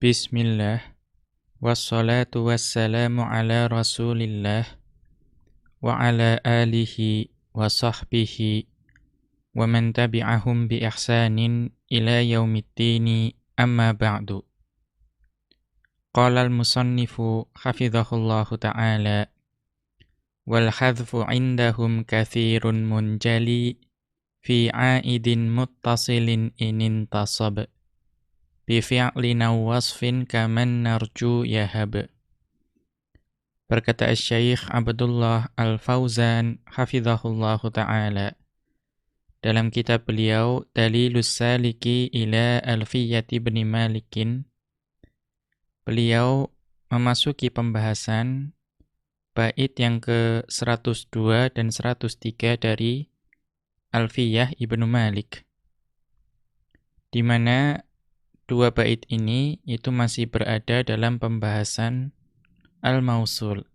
Bismillah Wassalatu wassalamu ala rasulillah Wa ala alihi wa sahbihi Wa man tabi'ahum bi ihsanin ila yaumiddini amma ba'du Qala al-musannifu hafidhahullahu ta'ala Wal hadfu indahum kathirun munjali Fi aidin muttasilin inin tasab bifi'lina wasfin kaman narju yahab. Berkata Syekh Abdullah Al-Fauzan hafizahullahu taala dalam kitab beliau Dalilus Saliki ila Alfiyati bin Malikin beliau memasuki pembahasan bait yang ke-102 dan 103 dari Alfiyah Ibnu Malik di mana dua bait ini itu masih berada dalam pembahasan al-mausul.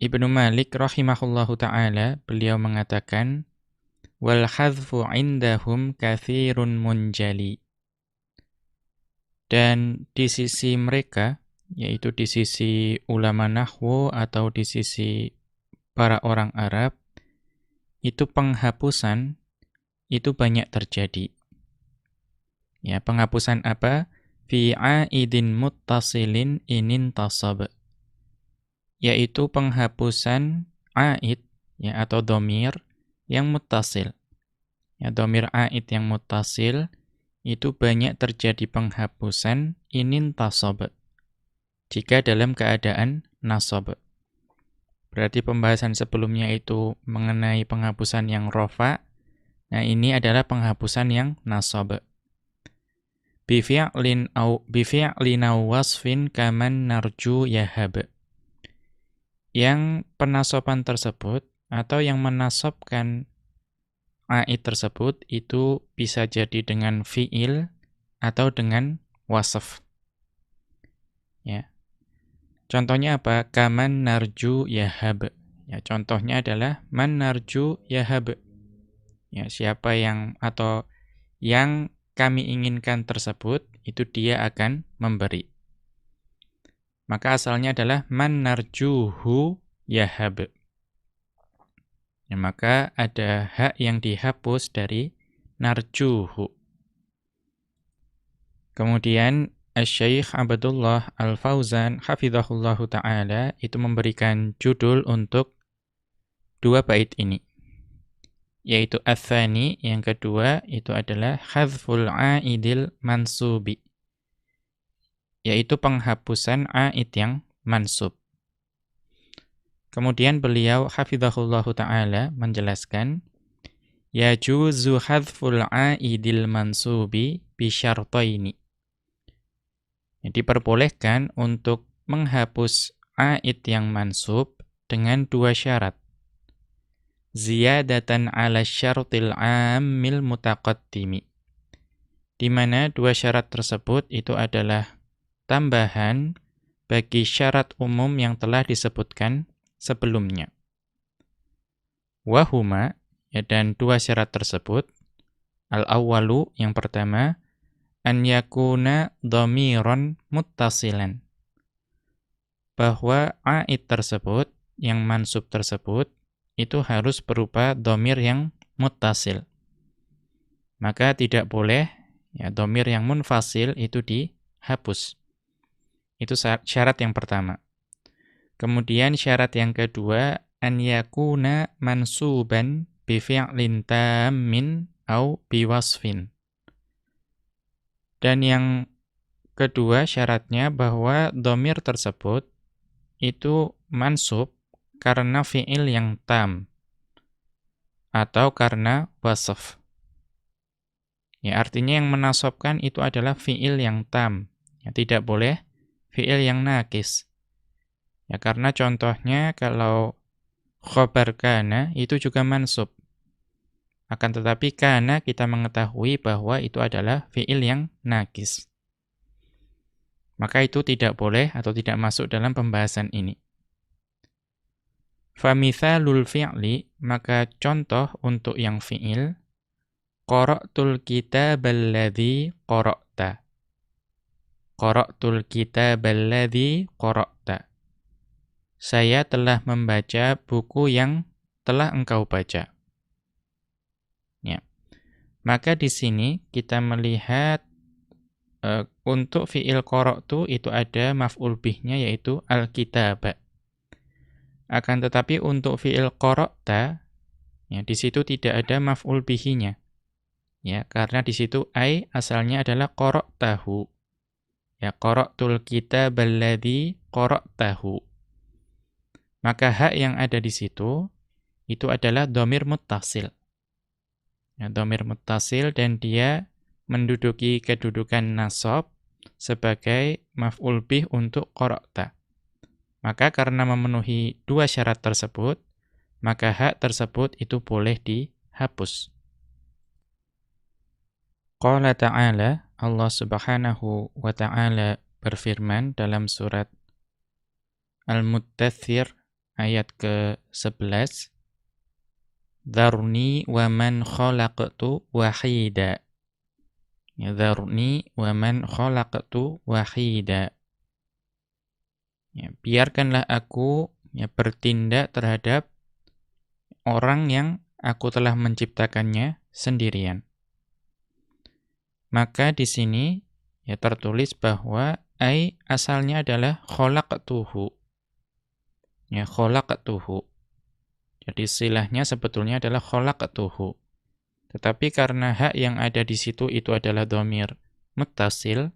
Ibnu Malik rahimahullahu taala beliau mengatakan wal hadfu indahum kathirun munjali. Dan di sisi mereka yaitu di sisi ulama nahwu atau di sisi para orang Arab itu penghapusan itu banyak terjadi. Ya, penghapusan apa? Fi aidin muttasilin inin tasab. Yaitu penghapusan aid ya atau domir yang muttasil. Ya, domir aid yang muttasil itu banyak terjadi penghapusan inin tasab. Jika dalam keadaan nasab. Berarti pembahasan sebelumnya itu mengenai penghapusan yang rofa Nah, ini adalah penghapusan yang nasab. Bifi'lin au bifi'lin wasfin kaman narju yahab. Yang penasoban tersebut atau yang menasobkan aid tersebut itu bisa jadi dengan fi'il atau dengan wasf. Ya. Contohnya apa? Kaman narju yahab. Ya, contohnya adalah man narju yahab Ya, siapa yang atau yang kami inginkan tersebut itu dia akan memberi. Maka asalnya adalah man narjuhu yahab. Ya, maka ada hak yang dihapus dari narjuhu. Kemudian Syekh Abdullah Al-Fauzan hafizahullahu taala itu memberikan judul untuk dua bait ini yaitu athani yang kedua itu adalah hadzful aidil mansubi yaitu penghapusan aid yang mansub. Kemudian beliau hafizahullahu taala menjelaskan yajuzu hadzful aidil mansubi bi syartaini. Diperbolehkan untuk menghapus aid yang mansub dengan dua syarat ziyadatan ala syaratil amil mutaqaddimi. Di mana dua syarat tersebut itu adalah tambahan bagi syarat umum yang telah disebutkan sebelumnya. Wahuma, ya, dan dua syarat tersebut, al-awwalu yang pertama, an yakuna dhamiran muttasilan. Bahwa aid tersebut, yang mansub tersebut, itu harus berupa domir yang mutasil. Maka tidak boleh ya domir yang munfasil itu dihapus. Itu syarat yang pertama. Kemudian syarat yang kedua an yakuna mansuban bi fi'lin tammin au biwasfin. Dan yang kedua syaratnya bahwa domir tersebut itu mansub karena fi'il yang tam atau karena wasaf. Ya, artinya yang menasobkan itu adalah fi'il yang tam. Ya, tidak boleh fi'il yang nakis. Ya, karena contohnya kalau khobar kana itu juga mansub. Akan tetapi kana kita mengetahui bahwa itu adalah fi'il yang nakis. Maka itu tidak boleh atau tidak masuk dalam pembahasan ini. Famithalul fi'li, maka contoh untuk yang fi'il, qara'tul kitabal ladzi qara'ta. Qara'tul kitabal ladzi qara'ta. Saya telah membaca buku yang telah engkau baca. Ya. Maka di sini kita melihat uh, untuk fi'il qara'tu itu ada maf'ul bihnya yaitu al-kitaba. Akan tetapi untuk fi'il qara'ta ya di situ tidak ada maf'ul bihinya. Ya, karena di situ ai asalnya adalah qara'tahu. Ya, qara'tul kitabal ladzi qara'tahu. Maka hak yang ada di situ itu adalah domir muttasil. Ya, domir muttasil dan dia menduduki kedudukan nasab sebagai maf'ul bih untuk qara'ta. Maka karena memenuhi dua syarat tersebut, maka hak tersebut itu boleh dihapus. Qala ta'ala, Allah subhanahu wa ta'ala berfirman dalam surat Al-Muttathir ayat ke-11, Dharni wa man khalaqtu wahida. Ya, dharni wa man khalaqtu wahida. Ya, biarkanlah aku ya, bertindak terhadap orang yang aku telah menciptakannya sendirian. Maka di sini ya tertulis bahwa ai asalnya adalah khalaqtuhu. Ya khalaqtuhu. Jadi silahnya sebetulnya adalah khalaqtuhu. Tetapi karena hak yang ada di situ itu adalah domir mutasil,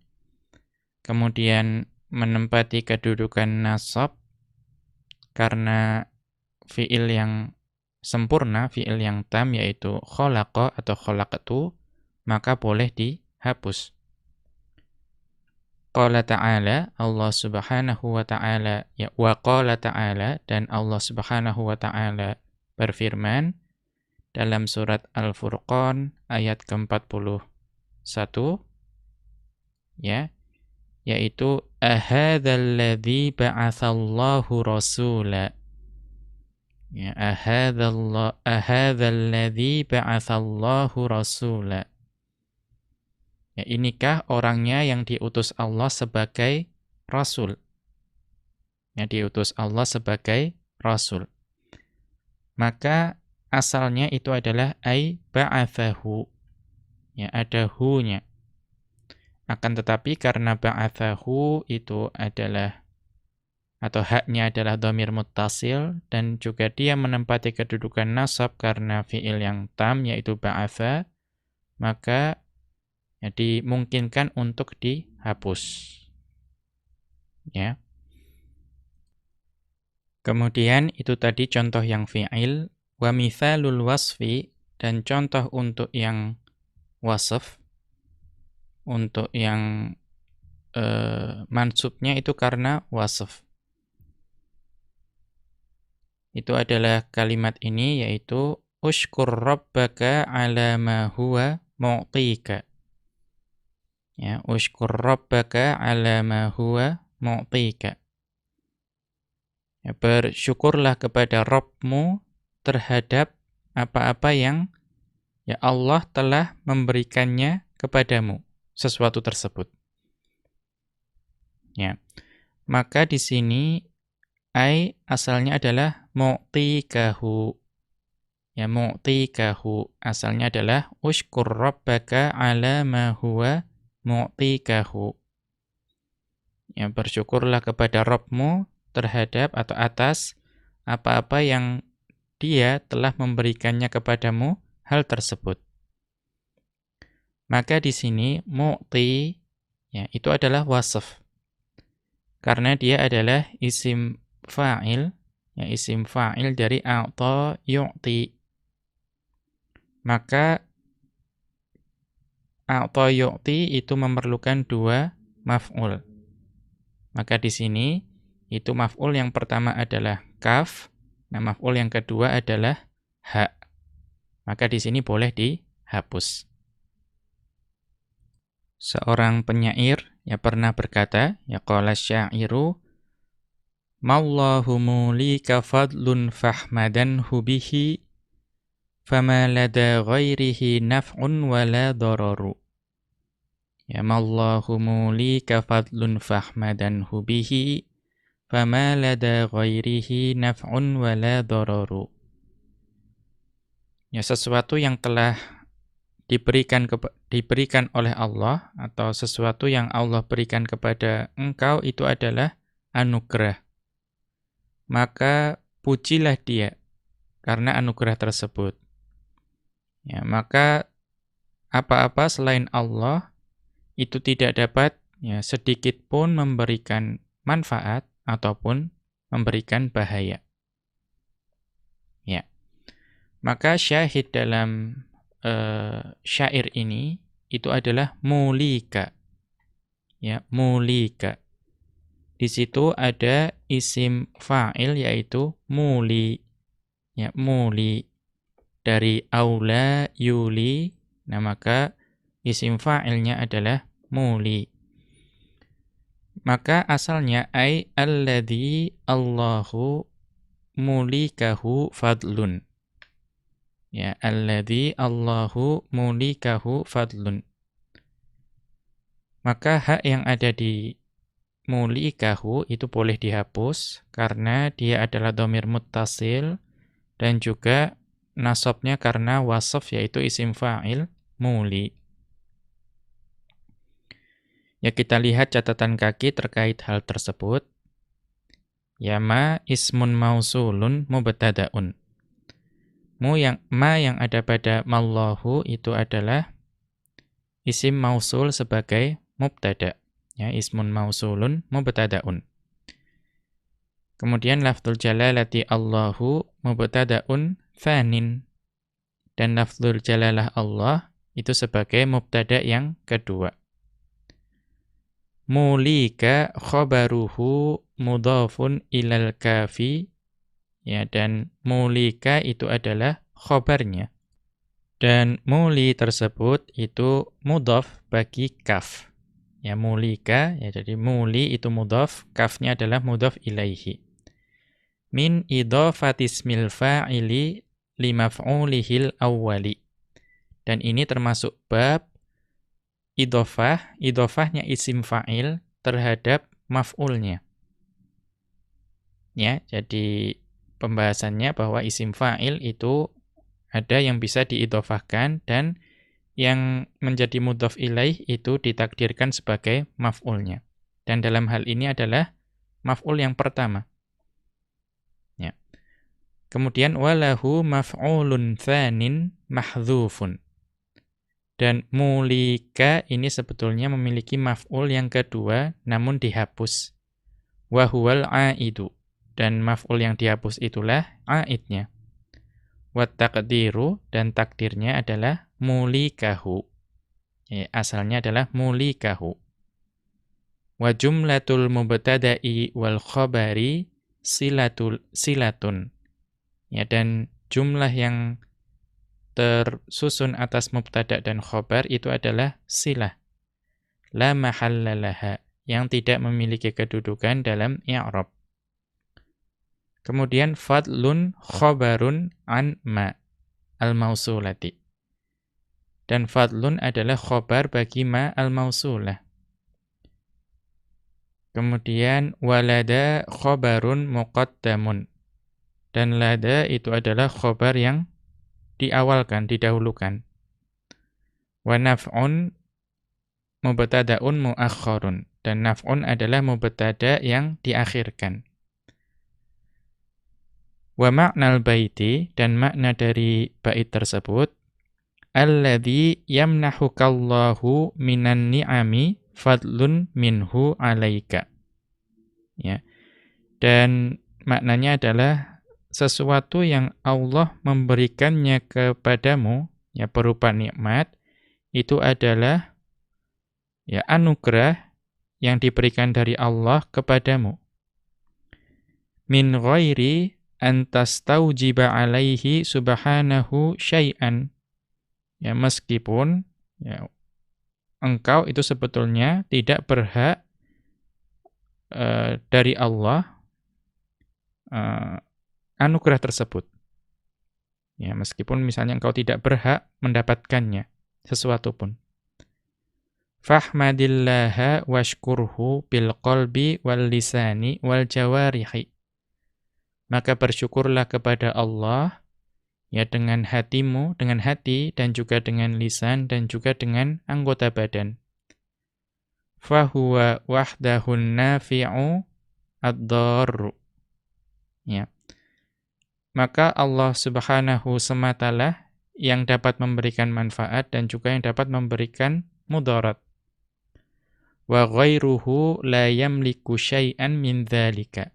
kemudian menempati kedudukan nasab, karena fi'il yang sempurna, fi'il yang tam, yaitu kholaqa atau khalaqtu, maka boleh dihapus. Qala ta'ala, Allah subhanahu wa ta'ala, ya, wa qala ta'ala, dan Allah subhanahu wa ta'ala berfirman dalam surat Al-Furqan ayat ke-41, ya, yaitu, ahadalladzi ba'athallahu rasula. Ya, ahadalladzi ba'athallahu rasula. Ya, inikah orangnya yang diutus Allah sebagai rasul? Yang diutus Allah sebagai rasul. Maka asalnya itu adalah ai ba'athahu. Ya, ada hu-nya. Akan tetapi karena ba'athahu itu adalah atau haknya adalah domir muttasil dan juga dia menempati kedudukan nasab karena fiil yang tam yaitu ba'atha maka ya, dimungkinkan untuk dihapus. Ya. Kemudian itu tadi contoh yang fi'il wa mithalul wasfi dan contoh untuk yang wasf untuk yang uh, mansubnya itu karena wasf. Itu adalah kalimat ini yaitu ushkur rabbaka ala ma huwa mu'tika. Ya, ushkur rabbaka ala ma huwa mu'tika. Ya, bersyukurlah kepada Rabbmu terhadap apa-apa yang ya Allah telah memberikannya kepadamu, sesuatu tersebut. Ya. Maka di sini ai asalnya adalah mu'tikahu. Ya mu'tikahu asalnya adalah ushkur rabbaka ala ma huwa mu'tikahu. Ya, bersyukurlah kepada Rabbmu terhadap atau atas apa-apa yang dia telah memberikannya kepadamu hal tersebut. Maka di sini mu'ti ya itu adalah wasf. Karena dia adalah isim fa'il, ya isim fa'il dari a'ta yu'ti. Maka a'ta yu'ti itu memerlukan dua maf'ul. Maka di sini itu maf'ul yang pertama adalah kaf, nah maf'ul yang kedua adalah ha. Maka di sini boleh dihapus. Seorang penyair yang pernah berkata, ya qala syairu Mallahu mulika fadlun fahmadan hubihi fama lada ghairihi naf'un wala dararu ya mallahu mulika fadlun fahmadanhu bihi fama lada ghairihi naf'un wala dararu. Ya sesuatu yang telah diberikan diberikan oleh Allah atau sesuatu yang Allah berikan kepada engkau itu adalah anugerah maka pujilah dia karena anugerah tersebut. Ya, maka apa-apa selain Allah itu tidak dapat ya sedikit pun memberikan manfaat ataupun memberikan bahaya. Ya. Maka syahid dalam uh, syair ini itu adalah mulika. Ya, mulika. Di situ ada isim fa'il yaitu muli. Ya, muli. Dari aula yuli, nah maka isim fa'ilnya adalah muli. Maka asalnya ai alladhi Allahu mulikahu fadlun. Ya, alladhi Allahu mulikahu fadlun. Maka hak yang ada di mulikahu itu boleh dihapus karena dia adalah domir muttasil dan juga nasabnya karena wasaf yaitu isim fa'il muli. Ya kita lihat catatan kaki terkait hal tersebut. Ya ma ismun mausulun mubtadaun. Mu yang ma yang ada pada mallahu itu adalah isim mausul sebagai mubtada. Ya, ismun mausulun mubtadaun. Kemudian lafzul jalalati Allahu mubtadaun fanin. Dan lafzul jalalah Allah itu sebagai mubtada yang kedua. Mulika khabaruhu mudhafun ilal kafi. Ya, dan mulika itu adalah khobarnya. Dan muli tersebut itu mudhaf bagi kaf. Ya mulika, ya jadi muli itu mudhaf, kafnya adalah mudhaf ilaihi. Min idhafatismil fa'ili limaf'ulihil awwali. Dan ini termasuk bab idhofah, idhofahnya isim fa'il terhadap maf'ulnya. Ya, jadi pembahasannya bahwa isim fa'il itu ada yang bisa diidhofahkan dan yang menjadi mudhaf ilaih itu ditakdirkan sebagai maf'ulnya. Dan dalam hal ini adalah maf'ul yang pertama. Ya. Kemudian walahu maf'ulun tsanin mahdzufun. Dan mulika ini sebetulnya memiliki maf'ul yang kedua namun dihapus. Wa huwal aidu. Dan maf'ul yang dihapus itulah aidnya. Wa taqdiru dan takdirnya adalah mulikahu. Ya, asalnya adalah mulikahu. Wa jumlatul mubtada'i wal khabari silatul silatun. Ya dan jumlah yang tersusun atas mubtada dan khabar itu adalah silah. La mahallalaha yang tidak memiliki kedudukan dalam i'rab. Kemudian fadlun khabarun an ma al-mausulati. Dan fadlun adalah khobar bagi ma al-mausulah. Kemudian walada khobarun muqaddamun. Dan lada itu adalah khobar yang diawalkan, didahulukan. Wa naf'un mubtada'un muakhkharun. Dan naf'un adalah mubtada yang diakhirkan. Wa ma'nal baiti dan makna dari bait tersebut alladzi yamnahukallahu minan ni'ami fadlun minhu alaika. Ya. Dan maknanya adalah sesuatu yang Allah memberikannya kepadamu ya berupa nikmat itu adalah ya anugerah yang diberikan dari Allah kepadamu. Min ghairi antastaujiba alaihi subhanahu syai'an Ya, meskipun ya, engkau itu sebetulnya tidak berhak uh, dari Allah uh, anugerah tersebut. Ya, meskipun misalnya engkau tidak berhak mendapatkannya sesuatu pun. Fahmadillaha washkurhu bil qalbi wal lisani wal jawarihi. Maka bersyukurlah kepada Allah ya dengan hatimu, dengan hati dan juga dengan lisan dan juga dengan anggota badan. Fahuwa wahdahun nafi'u ad-darru. Ya maka Allah Subhanahu sematalah yang dapat memberikan manfaat dan juga yang dapat memberikan mudarat. Wa ghairuhu la yamliku syai'an min dzalika.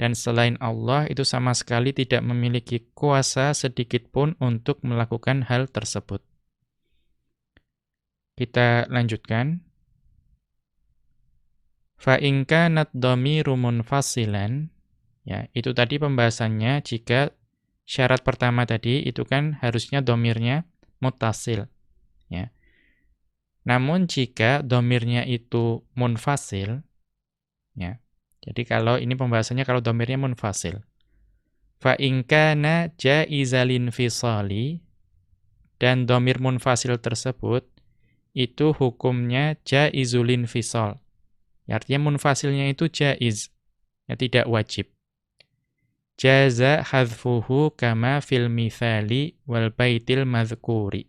Dan selain Allah itu sama sekali tidak memiliki kuasa sedikit pun untuk melakukan hal tersebut. Kita lanjutkan. Fa in kanat dhamiru munfasilan Ya, itu tadi pembahasannya jika syarat pertama tadi itu kan harusnya domirnya mutasil. Ya. Namun jika domirnya itu munfasil, ya. Jadi kalau ini pembahasannya kalau domirnya munfasil. Fa inkana jaizalin fisali dan domir munfasil tersebut itu hukumnya jaizulin fisal. Ya, artinya munfasilnya itu jaiz, ya tidak wajib jaza hadfuhu kama fil mithali wal baitil madhkuri.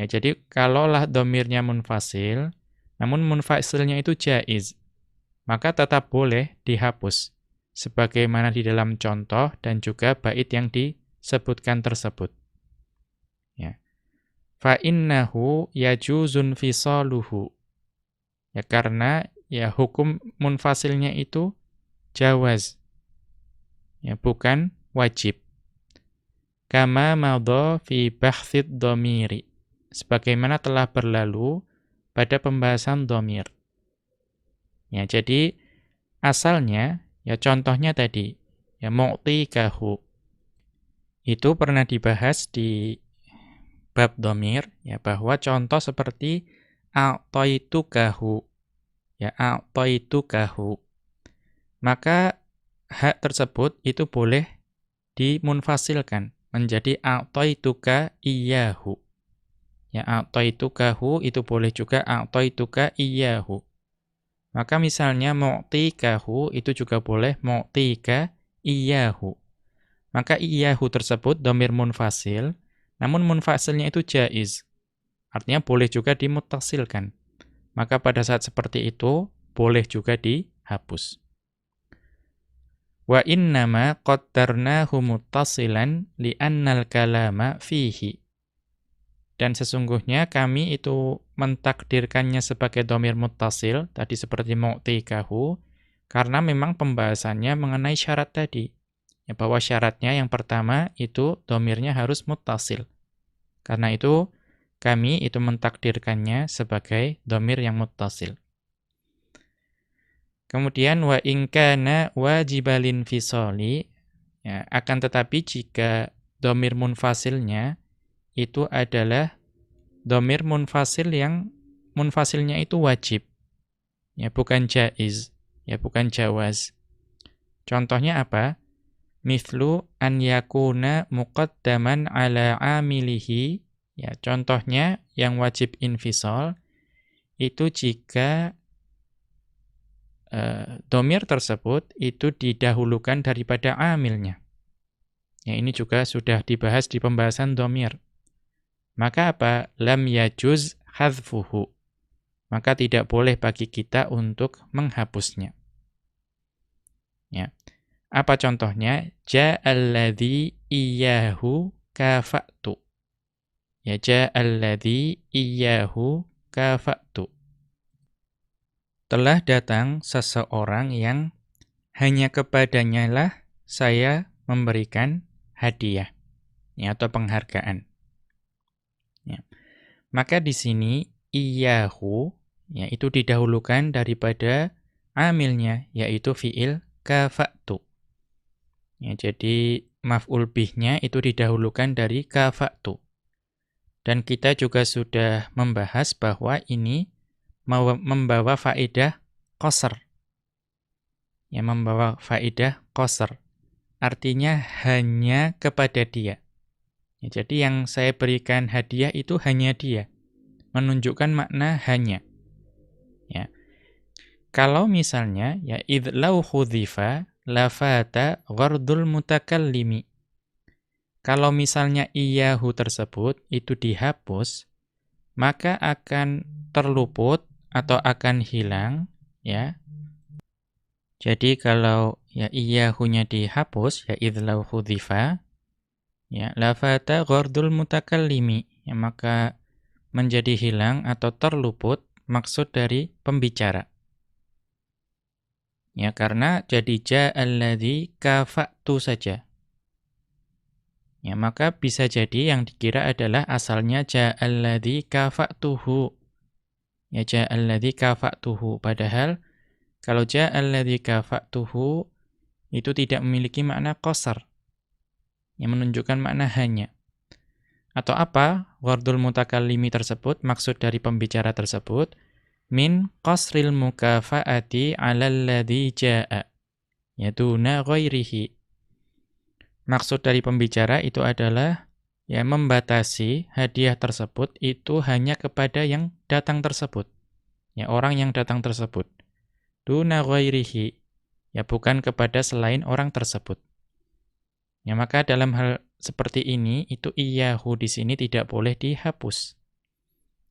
Ya, jadi kalaulah domirnya munfasil, namun munfasilnya itu jaiz, maka tetap boleh dihapus, sebagaimana di dalam contoh dan juga bait yang disebutkan tersebut. Ya. Fa innahu yajuzun fisaluhu. Ya karena ya hukum munfasilnya itu jawaz, ya bukan wajib. Kama madha fi bahthid dhamiri. Sebagaimana telah berlalu pada pembahasan dhamir. Ya, jadi asalnya ya contohnya tadi ya kahu. Itu pernah dibahas di bab dhamir ya bahwa contoh seperti kahu. Ya kahu. Maka hak tersebut itu boleh dimunfasilkan menjadi a'taituka iyyahu. Ya a'taitukahu itu boleh juga a'taituka iyyahu. Maka misalnya mu'tikahu itu juga boleh mu'tika iyyahu. Maka iyyahu tersebut domir munfasil, namun munfasilnya itu jaiz. Artinya boleh juga dimutasilkan. Maka pada saat seperti itu, boleh juga dihapus. Wa innama qaddarnahu muttasilan li'annal kalama fihi. Dan sesungguhnya kami itu mentakdirkannya sebagai domir muttasil, tadi seperti mu'tikahu, karena memang pembahasannya mengenai syarat tadi. Ya, bahwa syaratnya yang pertama itu domirnya harus muttasil. Karena itu kami itu mentakdirkannya sebagai domir yang muttasil. Kemudian wa ingkana wajibalin fisoli ya, akan tetapi jika domir munfasilnya itu adalah domir munfasil yang munfasilnya itu wajib. Ya, bukan jaiz, ya bukan jawaz. Contohnya apa? Mithlu an yakuna muqaddaman ala amilihi. Ya, contohnya yang wajib infisal itu jika uh, domir tersebut itu didahulukan daripada amilnya. Ya, ini juga sudah dibahas di pembahasan domir. Maka apa? Lam yajuz hadfuhu. Maka tidak boleh bagi kita untuk menghapusnya. Ya. Apa contohnya? Ja'alladhi iyahu kafa'tu. Ya ja'alladhi iyahu kafa'tu telah datang seseorang yang hanya kepadanya lah saya memberikan hadiah ya, atau penghargaan. Maka di sini iyahu ya itu didahulukan daripada amilnya yaitu fiil kafa'tu. Ya, jadi maf'ul bihnya itu didahulukan dari kafa'tu. Dan kita juga sudah membahas bahwa ini membawa faedah koser. Ya, membawa faedah koser. Artinya hanya kepada dia. Ya, jadi yang saya berikan hadiah itu hanya dia. Menunjukkan makna hanya. Ya. Kalau misalnya ya idlau khudhifa lafata ghardul mutakallimi. Kalau misalnya iyahu tersebut itu dihapus, maka akan terluput atau akan hilang ya. Jadi kalau ya iyahunya dihapus ya idlau khudhifa ya lafata ghardul mutakallimi ya maka menjadi hilang atau terluput maksud dari pembicara. Ya karena jadi ja'alladzi kafa'tu saja. Ya, maka bisa jadi yang dikira adalah asalnya ja'alladzi kafa'tuhu. Ya ja'alladzi kafa'tuhu. Padahal kalau ja'alladzi kafa'tuhu itu tidak memiliki makna qasar. Yang menunjukkan makna hanya. Atau apa? Wardul mutakallimi tersebut, maksud dari pembicara tersebut, min qasril mukafa'ati 'alal ladzi ja'a. Yaduna ghairihi Maksud dari pembicara itu adalah ya membatasi hadiah tersebut itu hanya kepada yang datang tersebut. Ya orang yang datang tersebut. Duna ghairihi. Ya bukan kepada selain orang tersebut. Ya maka dalam hal seperti ini itu iyahu di sini tidak boleh dihapus.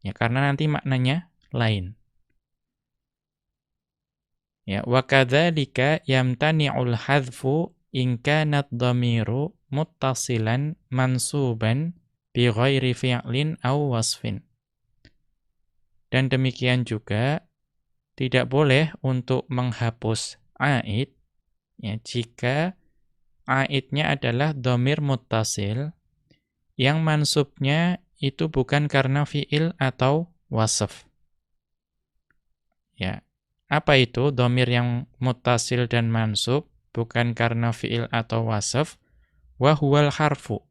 Ya karena nanti maknanya lain. Ya wa kadzalika yamtani'ul hadzfu in kanat dhamiru muttasilan mansuban bi ghairi fi'lin aw wasfin. Dan demikian juga tidak boleh untuk menghapus aid ya jika aidnya adalah dhamir muttasil yang mansubnya itu bukan karena fi'il atau wasf. Ya. Apa itu dhamir yang muttasil dan mansub? bukan karena fiil atau wasaf, wa huwal harfu,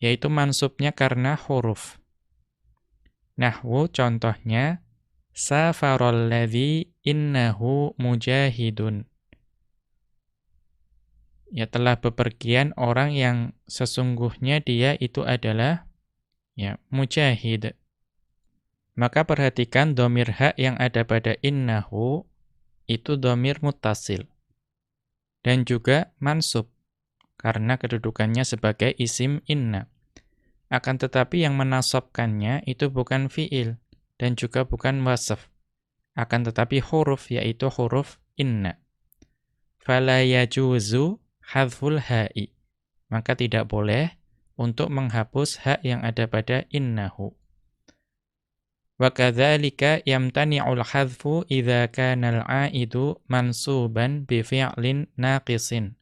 yaitu mansubnya karena huruf. Nahwu contohnya, safarol ladhi innahu mujahidun. Ya telah bepergian orang yang sesungguhnya dia itu adalah ya mujahid. Maka perhatikan domir hak yang ada pada innahu itu domir mutasil dan juga mansub karena kedudukannya sebagai isim inna. Akan tetapi yang menasobkannya itu bukan fiil dan juga bukan wasaf. Akan tetapi huruf yaitu huruf inna. Fala yajuzu hadful ha'i. Maka tidak boleh untuk menghapus hak yang ada pada innahu. Wa kadzalika yamtani'ul hadfu idza kana al-'aidu mansuban bi fi'lin naqisin.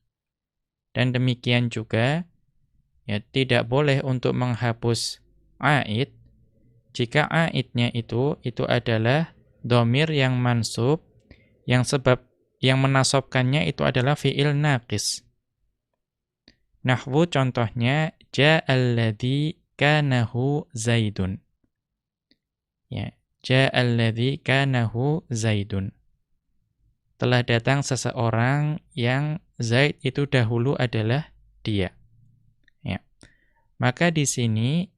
Dan demikian juga ya tidak boleh untuk menghapus aid jika aidnya itu itu adalah domir yang mansub yang sebab yang menasobkannya itu adalah fi'il naqis. Nahwu contohnya ja'alladzi kanahu zaidun. Ya, ja'alladzi kanahu Zaidun. Telah datang seseorang yang Zaid itu dahulu adalah dia. Ya. Maka di sini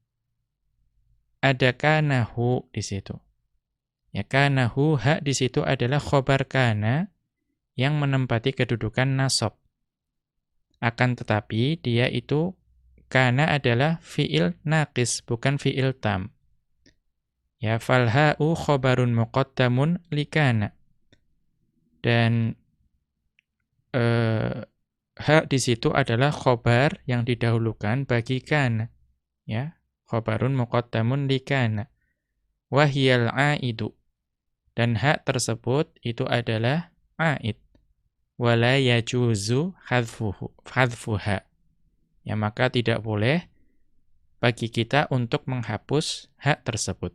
ada kanahu di situ. Ya, kanahu hak di situ adalah khobar kana yang menempati kedudukan nasab. Akan tetapi dia itu kana adalah fiil naqis bukan fiil tam. Ya falha'u khobarun muqaddamun likana. Dan eh, hak di situ adalah khobar yang didahulukan bagi kana. Ya, khobarun muqaddamun likana. Wahiyal aidu. Dan hak tersebut itu adalah aid. Wala yajuzu hadfuha. Ya, maka tidak boleh bagi kita untuk menghapus hak tersebut.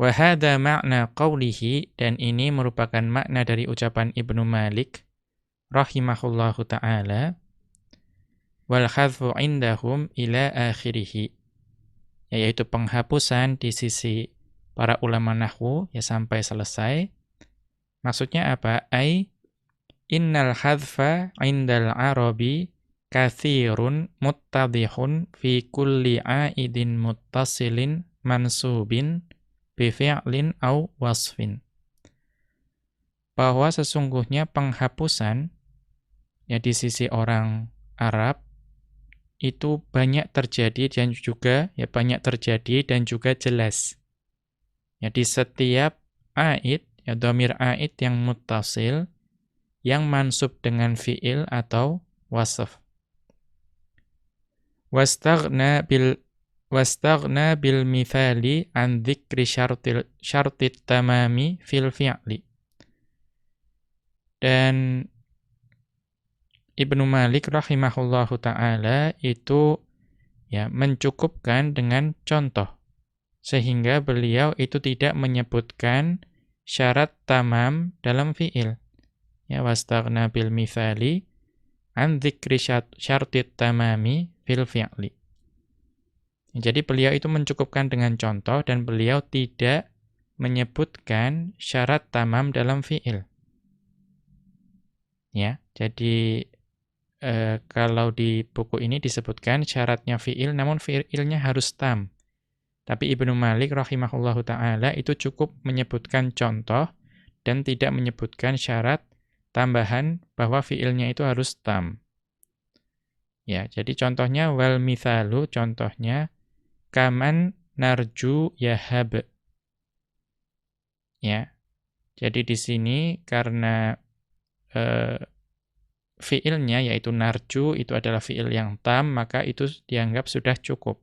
Wahada makna qawlihi, dan ini merupakan makna dari ucapan Ibnu Malik, rahimahullahu ta'ala, wal khadfu indahum ila akhirihi, yaitu penghapusan di sisi para ulama nahwu ya sampai selesai. Maksudnya apa? Ai innal hadfa indal arabi kathirun muttadihun fi kulli aidin muttasilin mansubin bifi'lin au wasfin. Bahwa sesungguhnya penghapusan ya di sisi orang Arab itu banyak terjadi dan juga ya banyak terjadi dan juga jelas. Ya di setiap aid ya domir aid yang muttasil yang mansub dengan fiil atau wasf. Wastaghna bil wastaghna bil mithali an dzikri syartit tamami fil fi'li. Dan Ibnu Malik rahimahullahu taala itu ya mencukupkan dengan contoh sehingga beliau itu tidak menyebutkan syarat tamam dalam fiil. Ya wastaghna bil mithali an dzikri syartit tamami fil fi'li. Jadi beliau itu mencukupkan dengan contoh dan beliau tidak menyebutkan syarat tamam dalam fiil. Ya, jadi e, kalau di buku ini disebutkan syaratnya fiil namun fiilnya harus tam. Tapi Ibnu Malik rahimahullahu taala itu cukup menyebutkan contoh dan tidak menyebutkan syarat tambahan bahwa fiilnya itu harus tam. Ya, jadi contohnya wal mithalu contohnya kaman narju yahab. Ya. Jadi di sini karena eh, fiilnya yaitu narju itu adalah fiil yang tam maka itu dianggap sudah cukup.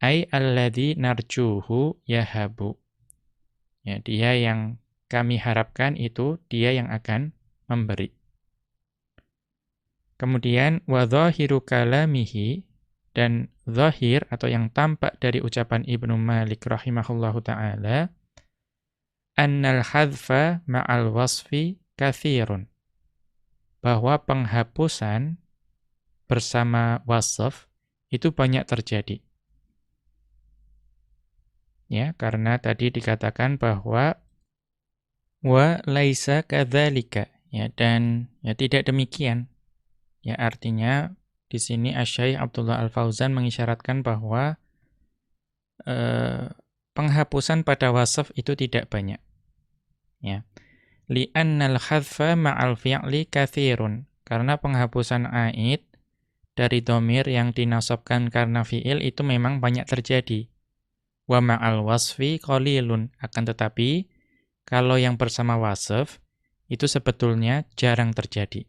Ai alladzi narjuhu yahabu. Ya, dia yang kami harapkan itu dia yang akan memberi. Kemudian wa dhahiru kalamihi dan zahir atau yang tampak dari ucapan Ibnu Malik rahimahullahu taala annal hadfa ma'al wasfi kathirun bahwa penghapusan bersama wasf itu banyak terjadi. Ya, karena tadi dikatakan bahwa wa laisa kadzalika ya dan ya tidak demikian. Ya artinya di sini Asy-Syaikh Abdullah Al-Fauzan mengisyaratkan bahwa eh, penghapusan pada wasaf itu tidak banyak. Ya. Li'annal khadfa ma'al fi'li kathirun. Karena penghapusan aid dari domir yang dinasabkan karena fi'il itu memang banyak terjadi. Wa ma'al wasfi qalilun. Akan tetapi, kalau yang bersama wasaf, itu sebetulnya jarang terjadi.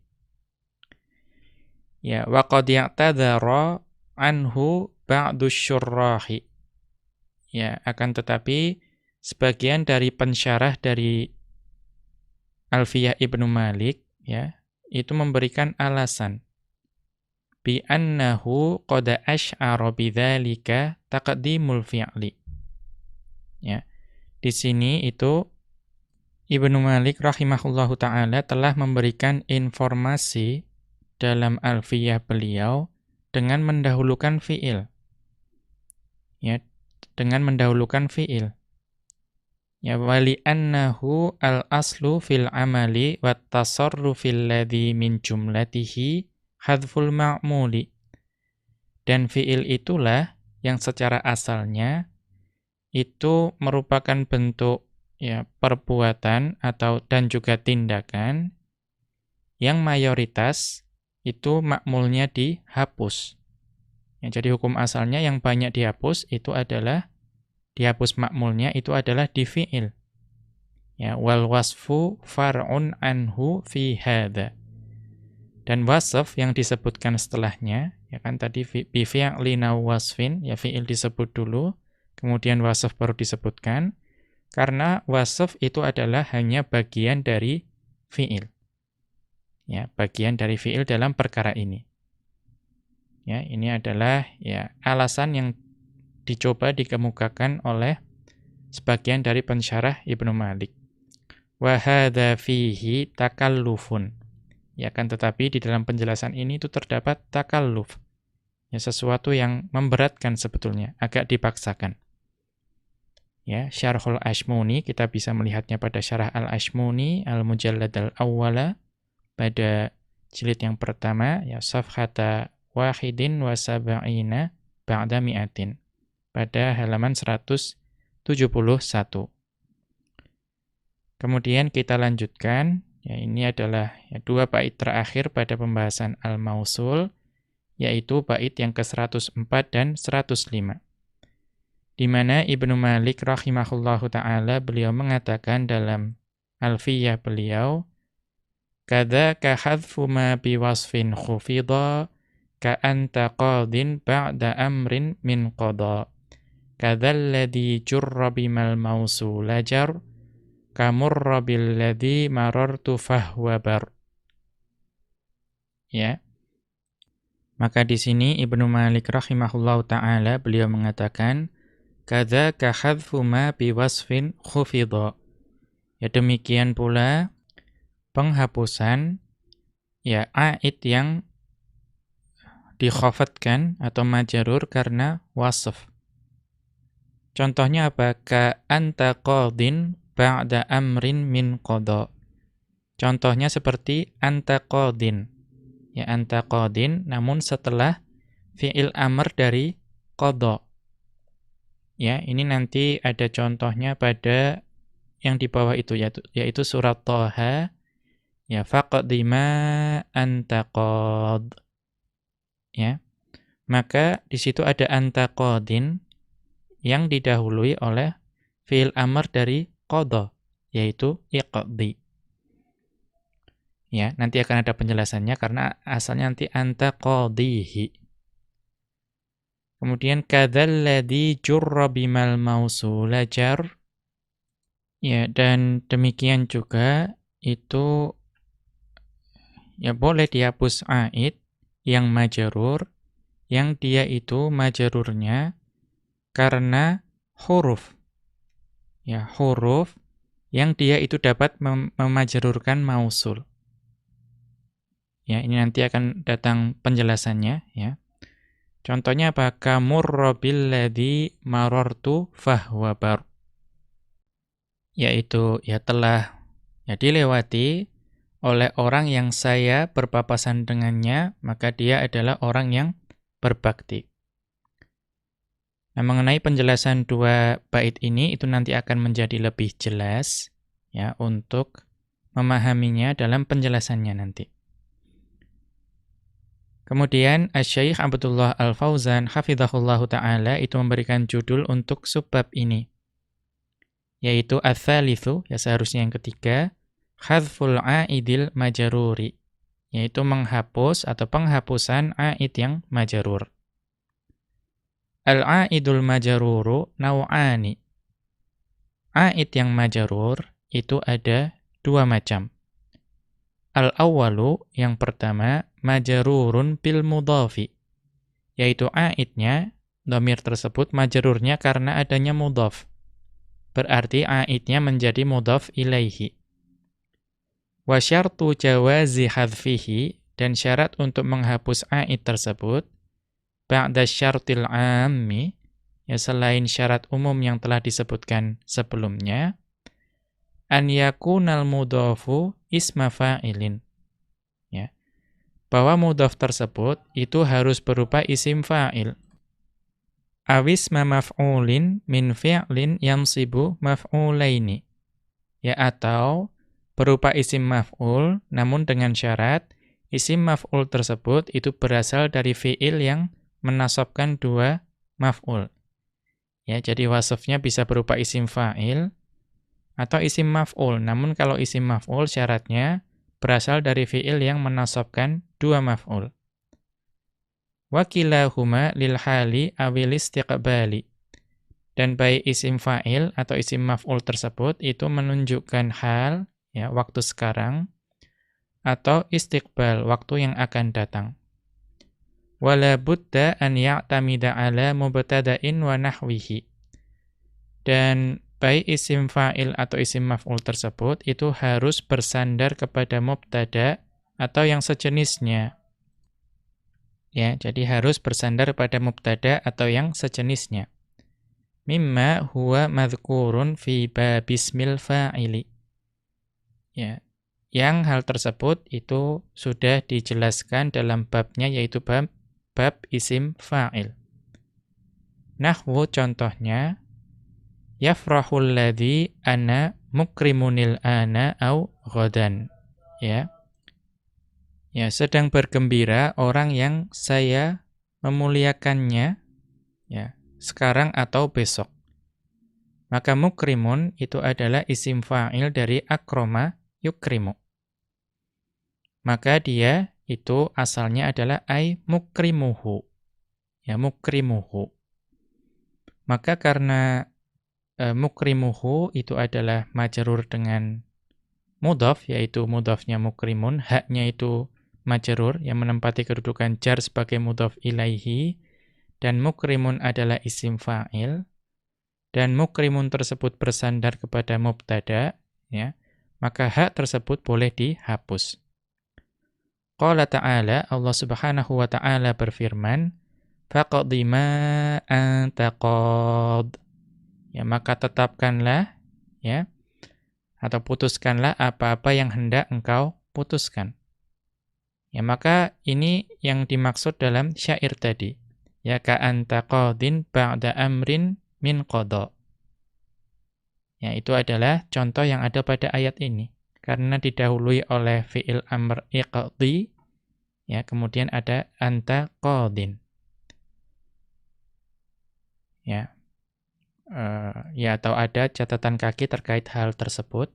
Ya, wa qad ya'tadzara anhu ba'du syurrahi. Ya, akan tetapi sebagian dari pensyarah dari Alfiyah Ibnu Malik ya, itu memberikan alasan bi annahu qad asy'ara bidzalika taqdimul fi'li. Ya. Di sini itu Ibnu Malik rahimahullahu taala telah memberikan informasi dalam alfiyah beliau dengan mendahulukan fiil. Ya, dengan mendahulukan fiil. Ya wali annahu al aslu fil amali wat tasarrufil ladzi min jumlatihi hadful ma'muli. Dan fiil itulah yang secara asalnya itu merupakan bentuk ya perbuatan atau dan juga tindakan yang mayoritas itu makmulnya dihapus. Ya, jadi hukum asalnya yang banyak dihapus itu adalah dihapus makmulnya itu adalah di fi'il. Ya, wal wasfu far'un anhu fi hadha. Dan wasf yang disebutkan setelahnya, ya kan tadi bi fi'lina wasfin, ya fi'il disebut dulu, kemudian wasf baru disebutkan, karena wasf itu adalah hanya bagian dari fi'il ya bagian dari fiil dalam perkara ini. Ya, ini adalah ya alasan yang dicoba dikemukakan oleh sebagian dari pensyarah Ibnu Malik. Wa hadza fihi takallufun. Ya kan tetapi di dalam penjelasan ini itu terdapat takalluf. Ya sesuatu yang memberatkan sebetulnya, agak dipaksakan. Ya, Syarhul Ashmuni kita bisa melihatnya pada Syarah Al-Ashmuni Al-Mujallad Al-Awwala pada jilid yang pertama ya safhata wahidin wa sab'ina ba'da mi'atin pada halaman 171. Kemudian kita lanjutkan ya ini adalah ya, dua bait terakhir pada pembahasan al-mausul yaitu bait yang ke-104 dan 105 di mana Ibnu Malik rahimahullahu taala beliau mengatakan dalam Alfiyah beliau kada ka hadfu ma biwasfin khufida ka anta qadin ba'da amrin min qada. Kadzalladzi jurra bimal mausulajar kamurra billadzi marartu fahwa bar. Ya. Maka di sini Ibnu Malik rahimahullahu taala beliau mengatakan Kada kahadfu ma biwasfin khufidha. Ya demikian pula penghapusan ya ait yang dikhafatkan atau majarur karena wasf. Contohnya apa? Ka anta qadin ba'da amrin min qada. Contohnya seperti anta qadin. Ya anta qadin namun setelah fi'il amr dari qada. Ya, ini nanti ada contohnya pada yang di bawah itu yaitu, yaitu surat Toha ya faqdima antaqad ya maka di situ ada antaqadin yang didahului oleh fiil amr dari qada yaitu iqdi. Ya nanti akan ada penjelasannya karena asalnya nanti antaqadihi Kemudian kadzalladzi jurra bimal mausula jar. Ya, dan demikian juga itu ya boleh dihapus aid yang majarur yang dia itu majarurnya karena huruf. Ya, huruf yang dia itu dapat mem memajarurkan mausul. Ya, ini nanti akan datang penjelasannya ya. Contohnya apa? Kamurra billadzi marartu fahuwa bar. Yaitu ya telah ya dilewati oleh orang yang saya berpapasan dengannya, maka dia adalah orang yang berbakti. Nah, mengenai penjelasan dua bait ini itu nanti akan menjadi lebih jelas ya untuk memahaminya dalam penjelasannya nanti. Kemudian Asy-Syaikh Abdullah Al-Fauzan hafizahullahu taala itu memberikan judul untuk subbab ini yaitu ats-tsalitsu ya seharusnya yang ketiga hadzful aidil majruri yaitu menghapus atau penghapusan aid yang majrur. Al-aidul majruru nau'ani. Aid yang majrur itu ada dua macam. Al-awwalu yang pertama majarurun bil mudhafi yaitu aidnya domir tersebut majarurnya karena adanya mudhaf. Berarti aidnya menjadi mudhaf ilaihi. Wa syartu jawazi hadfihi dan syarat untuk menghapus aid tersebut ba'da syartil ammi ya selain syarat umum yang telah disebutkan sebelumnya an yakunal mudhafu isma fa'ilin. Ya. Bahwa mudhaf tersebut itu harus berupa isim fa'il. Awis ma maf'ulin min fi'lin yansibu maf'ulaini. Ya atau berupa isim maf'ul namun dengan syarat isim maf'ul tersebut itu berasal dari fi'il yang menasabkan dua maf'ul. Ya, jadi wasafnya bisa berupa isim fa'il atau isim maf'ul. Namun kalau isim maf'ul syaratnya berasal dari fi'il yang menasabkan dua maf'ul. Wakilahuma lil hali awil istiqbali. Dan baik isim fa'il atau isim maf'ul tersebut itu menunjukkan hal, ya waktu sekarang, atau istiqbal, waktu yang akan datang. Wala budda an ya'tamida ala mubtada'in wa nahwihi. Dan baik isim fa'il atau isim maf'ul tersebut itu harus bersandar kepada mubtada atau yang sejenisnya. Ya, jadi harus bersandar pada mubtada atau yang sejenisnya. Mimma huwa madhkurun fi babismil fa'ili. Ya, yang hal tersebut itu sudah dijelaskan dalam babnya yaitu bab, bab isim fa'il. Nahwu contohnya yafrahul ladzi ana mukrimunil ana au ghadan. Ya. Ya, sedang bergembira orang yang saya memuliakannya ya, sekarang atau besok. Maka mukrimun itu adalah isim fa'il dari akroma yukrimu maka dia itu asalnya adalah ai mukrimuhu. Ya, mukrimuhu. Maka karena e, mukrimuhu itu adalah majrur dengan mudhaf yaitu mudhafnya mukrimun, haknya itu majrur yang menempati kedudukan jar sebagai mudhaf ilaihi dan mukrimun adalah isim fa'il dan mukrimun tersebut bersandar kepada mubtada ya, maka hak tersebut boleh dihapus. Qala ta'ala, Allah subhanahu wa ta'ala berfirman, Faqadhi ma. Ya, maka tetapkanlah, ya, atau putuskanlah apa-apa yang hendak engkau putuskan. Ya, maka ini yang dimaksud dalam syair tadi. Ya ka anta qadin ba'da amrin min qada. Ya, itu adalah contoh yang ada pada ayat ini karena didahului oleh fi'il amr iqdi ya kemudian ada anta qadin ya uh, ya atau ada catatan kaki terkait hal tersebut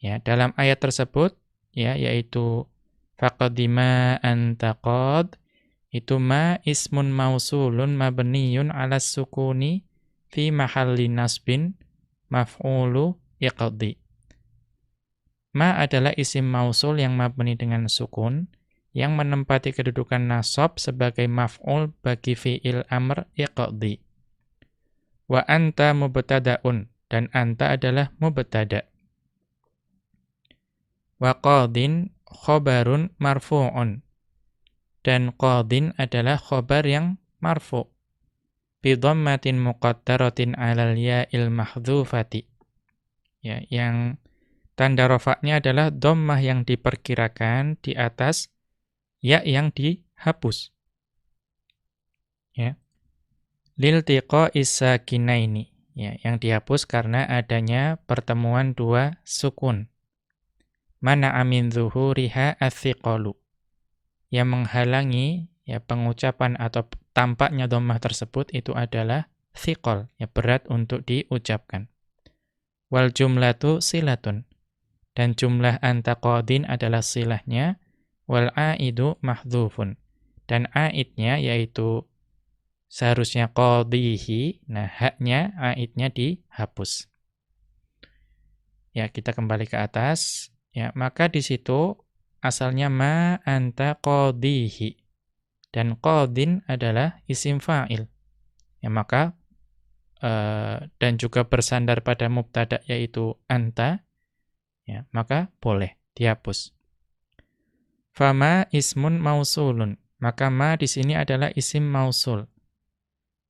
ya dalam ayat tersebut ya yaitu faqadima anta qad itu ma ismun mausulun mabniyun ala sukuni fi mahalli nasbin maf'ulu iqdi Ma adalah isim mausul yang mabni dengan sukun, yang menempati kedudukan nasab sebagai maf'ul bagi fi'il amr iqdi. Wa anta mubtada'un, dan anta adalah mubtada'. Wa qadin khobarun marfu'un. Dan qadin adalah khobar yang marfu' bidhammatin muqaddaratin 'alal ya'il mahdhufati. Ya, yang Tanda rofaknya adalah dommah yang diperkirakan di atas ya yang dihapus. Ya. Lil tiqa ini. Ya, yang dihapus karena adanya pertemuan dua sukun. Mana amin zuhuriha athiqalu. Yang menghalangi ya pengucapan atau tampaknya dommah tersebut itu adalah thiqal, ya berat untuk diucapkan. Wal jumlatu silatun dan jumlah antaqadin adalah silahnya wal aidu mahdhufun dan aidnya yaitu seharusnya qadihi nah haknya aidnya dihapus ya kita kembali ke atas ya maka di situ asalnya ma anta qadihi dan qadin adalah isim fa'il ya maka uh, dan juga bersandar pada mubtada yaitu anta ya, maka boleh dihapus. Fama ismun mausulun. Maka ma di sini adalah isim mausul.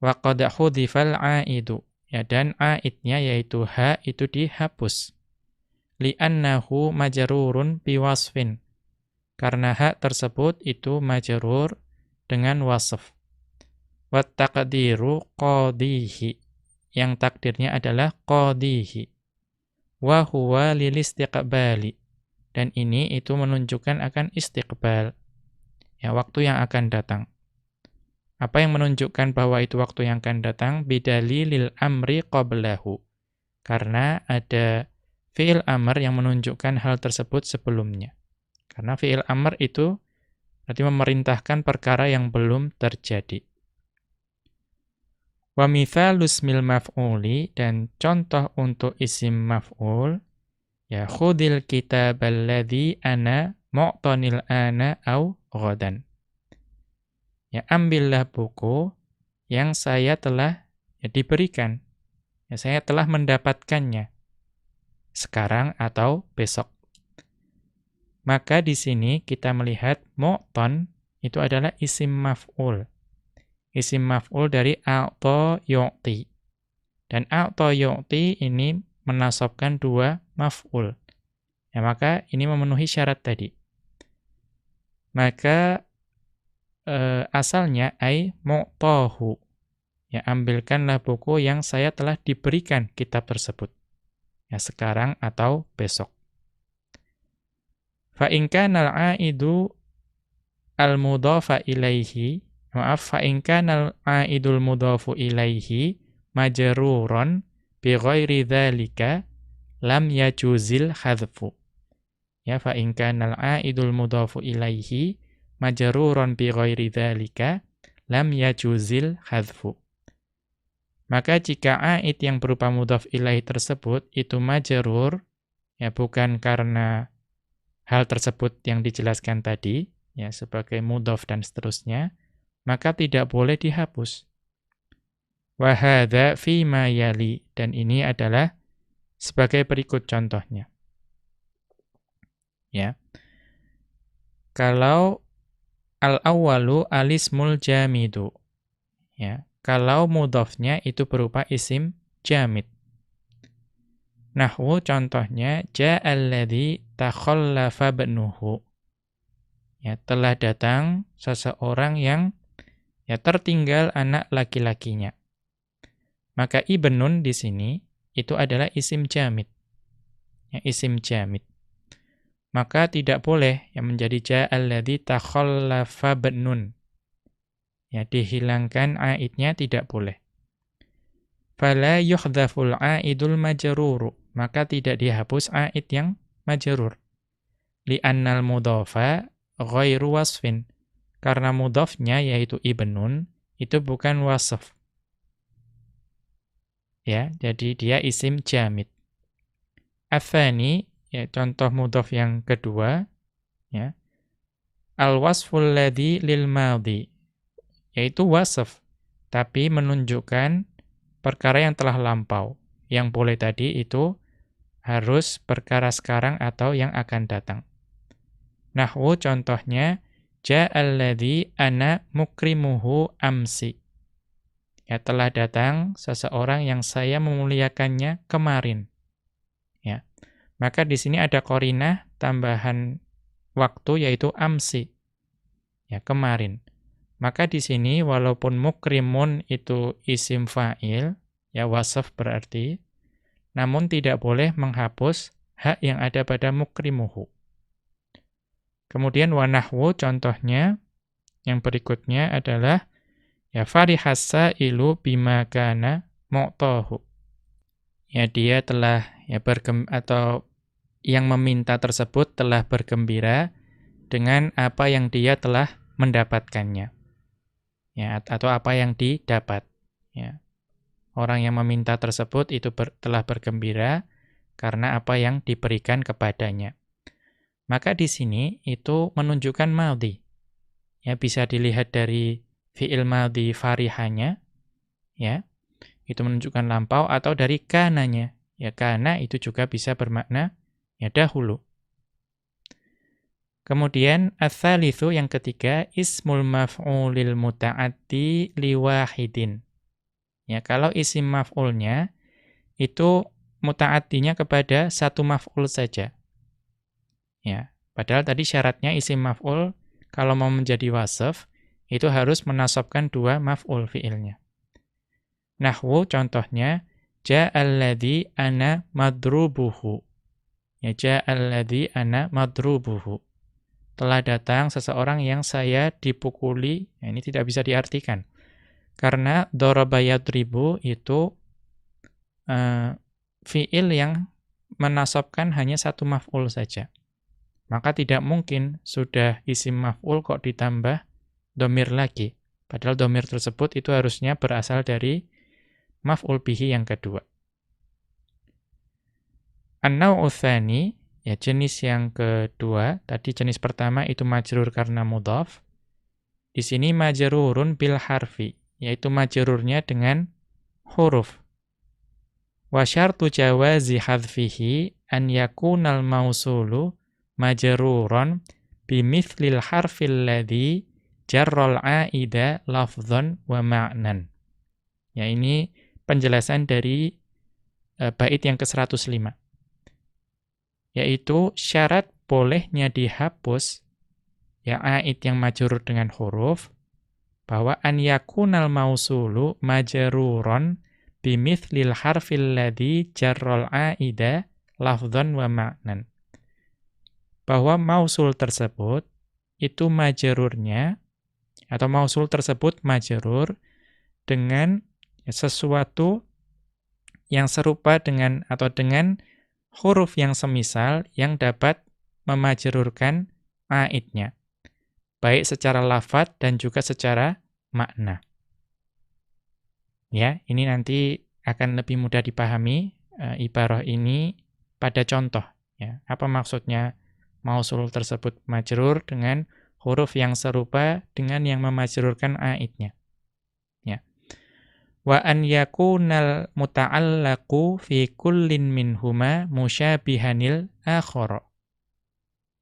Wa qad hudhifal aidu. Ya dan aidnya yaitu ha itu dihapus. Li'annahu majrurun biwasfin. Karena hak tersebut itu majrur dengan wasf. Wa taqdiru qadihi. Yang takdirnya adalah qadihi wa huwa lil istiqbali. Dan ini itu menunjukkan akan istiqbal. Ya, waktu yang akan datang. Apa yang menunjukkan bahwa itu waktu yang akan datang? Bidalilil amri qablahu. Karena ada fi'il amr yang menunjukkan hal tersebut sebelumnya. Karena fi'il amr itu berarti memerintahkan perkara yang belum terjadi. Wa mithalus mil maf'uli dan contoh untuk isim maf'ul ya khudil kitab alladhi ana mu'tanil ana au ghadan. Ya ambillah buku yang saya telah ya, diberikan. Ya saya telah mendapatkannya sekarang atau besok. Maka di sini kita melihat mu'tan itu adalah isim maf'ul isim maf'ul dari a'ta yu'ti. Dan a'ta yu'ti ini menasabkan dua maf'ul. Ya, maka ini memenuhi syarat tadi. Maka e, asalnya ai mu'tahu. Ya, ambilkanlah buku yang saya telah diberikan kitab tersebut. Ya, sekarang atau besok. Fa in kana al-aidu al-mudhafa ilaihi, maaf, fa in kana al-aidul mudhafu ilaihi majruron bi ghairi dzalika lam yajuzil hadzfu. Ya fa in kana al-aidul mudhafu ilaihi majruron bi ghairi dzalika lam yajuzil hadzfu. Maka jika aid yang berupa mudhaf ilaih tersebut itu majrur ya bukan karena hal tersebut yang dijelaskan tadi ya sebagai mudhaf dan seterusnya maka tidak boleh dihapus. Wa hadza fi ma yali dan ini adalah sebagai berikut contohnya. Ya. Kalau al-awwalu alismul jamidu. Ya, kalau mudhafnya itu berupa isim jamid. Nahwu contohnya ja'alladzi takhallafa ibnuhu. Ya, telah datang seseorang yang ya tertinggal anak laki-lakinya. Maka ibnun di sini itu adalah isim jamid. Ya, isim jamid maka tidak boleh yang menjadi ja'alladzi takhallafa bannun. Ya, dihilangkan aidnya tidak boleh. Fala yuhdhaful aidul majrur, maka tidak dihapus aid yang majrur. Li'annal mudhafa ghairu wasfin. Karena mudhafnya yaitu ibnun itu bukan wasf. Ya, jadi dia isim jamid. Afani Ya, contoh mudhaf yang kedua ya. Al-wasful ladzi lil madhi yaitu wasf tapi menunjukkan perkara yang telah lampau. Yang boleh tadi itu harus perkara sekarang atau yang akan datang. Nahwu contohnya ja'al ladzi ana mukrimuhu amsi. Ya telah datang seseorang yang saya memuliakannya kemarin. Maka di sini ada korinah tambahan waktu yaitu amsi. Ya, kemarin. Maka di sini walaupun mukrimun itu isim fa'il, ya wasaf berarti, namun tidak boleh menghapus hak yang ada pada mukrimuhu. Kemudian wanahwu contohnya yang berikutnya adalah ya farihassa ilu bima kana mu'tahu. Ya dia telah ya bergem atau yang meminta tersebut telah bergembira dengan apa yang dia telah mendapatkannya. Ya, atau apa yang didapat, ya. Orang yang meminta tersebut itu ber, telah bergembira karena apa yang diberikan kepadanya. Maka di sini itu menunjukkan madhi. Ya, bisa dilihat dari fi'il madhi farihanya, ya. Itu menunjukkan lampau atau dari kananya. Ya karena itu juga bisa bermakna ya dahulu. Kemudian ats yang ketiga ismul maf'ulil muta'addi liwahidin. Ya, kalau isim maf'ulnya itu muta'addinya kepada satu maf'ul saja. Ya, padahal tadi syaratnya isim maf'ul kalau mau menjadi wasaf itu harus menasabkan dua maf'ul fi'ilnya. Nahwu contohnya Ja'alladzi ana madrubuhu. Ya ja'alladzi ana madrubuhu. Telah datang seseorang yang saya dipukuli. Ya, ini tidak bisa diartikan. Karena daraba yadribu itu uh, fi'il yang menasabkan hanya satu maf'ul saja. Maka tidak mungkin sudah isim maf'ul kok ditambah domir lagi. Padahal domir tersebut itu harusnya berasal dari maf'ul bihi yang kedua. An-naw'u ya jenis yang kedua, tadi jenis pertama itu majrur karena mudhaf. Di sini majrurun bil harfi, yaitu majrurnya dengan huruf. Wa syartu jawazi hadfihi an yakunal mausulu majruron bimithlil harfil ladhi jarral aida lafdhan wa ma'nan. Ya ini penjelasan dari uh, bait yang ke-105. yaitu syarat bolehnya dihapus ya ait yang majrur dengan huruf bahwa an yakunal mausulu majruron bimithlil harfil ladzi jarral aida lafdhan wa ma'nan. Bahwa mausul tersebut itu majrurnya atau mausul tersebut majrur dengan sesuatu yang serupa dengan atau dengan huruf yang semisal yang dapat memajrurkan aidnya baik secara lafat dan juga secara makna. Ya, ini nanti akan lebih mudah dipahami e, ibarah ini pada contoh. Ya, apa maksudnya mausul tersebut majrur dengan huruf yang serupa dengan yang memajrurkan aidnya. Wa an yakunal muta'allaqu fi kullin minhuma musyabihanil akhara.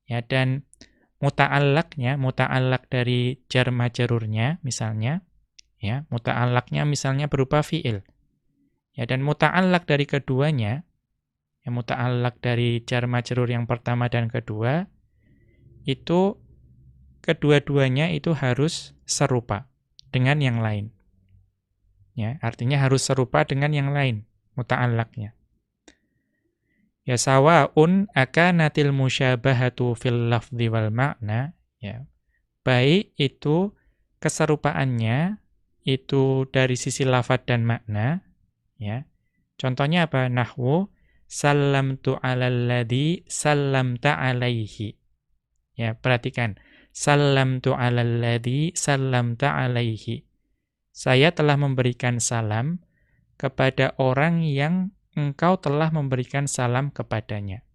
Ya, dan muta'allaknya, muta'allak dari jar majrurnya misalnya, ya, muta'allaknya misalnya berupa fiil. Ya, dan muta'allak dari keduanya, ya, muta'allak dari jar majrur yang pertama dan kedua, itu kedua-duanya itu harus serupa dengan yang lain. Ya, artinya harus serupa dengan yang lain, muta'allaknya. Ya sawaun akanatil musyabahatu fil lafdhi wal makna ya. Baik itu keserupaannya itu dari sisi lafad dan makna ya. Contohnya apa? Nahwu sallamtu 'alal ladzi sallamta 'alaihi. Ya, perhatikan. Sallamtu 'alal ladzi sallamta 'alaihi. Saya telah memberikan salam kepada orang yang engkau telah memberikan salam kepadanya.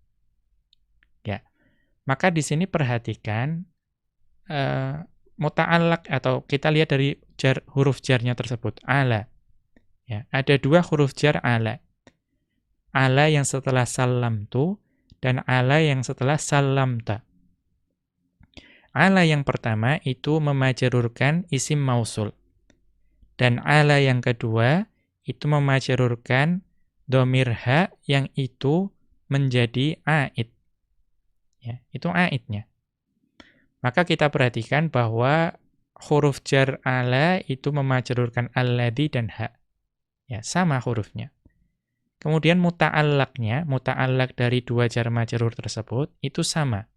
Ya. Maka di sini perhatikan uh, muta'allaq atau kita lihat dari jar, huruf jarnya tersebut, ala. Ya, ada dua huruf jar ala. Ala yang setelah salam tu dan ala yang setelah salamta. Ala yang pertama itu memajarurkan isim mausul. Dan ala yang kedua itu memajarurkan domir ha yang itu menjadi aid. Ya, itu aidnya. Maka kita perhatikan bahwa huruf jar ala itu memajrurkan alladhi dan ha. Ya, sama hurufnya. Kemudian muta'allaknya, muta'allak dari dua jar majrur tersebut itu sama.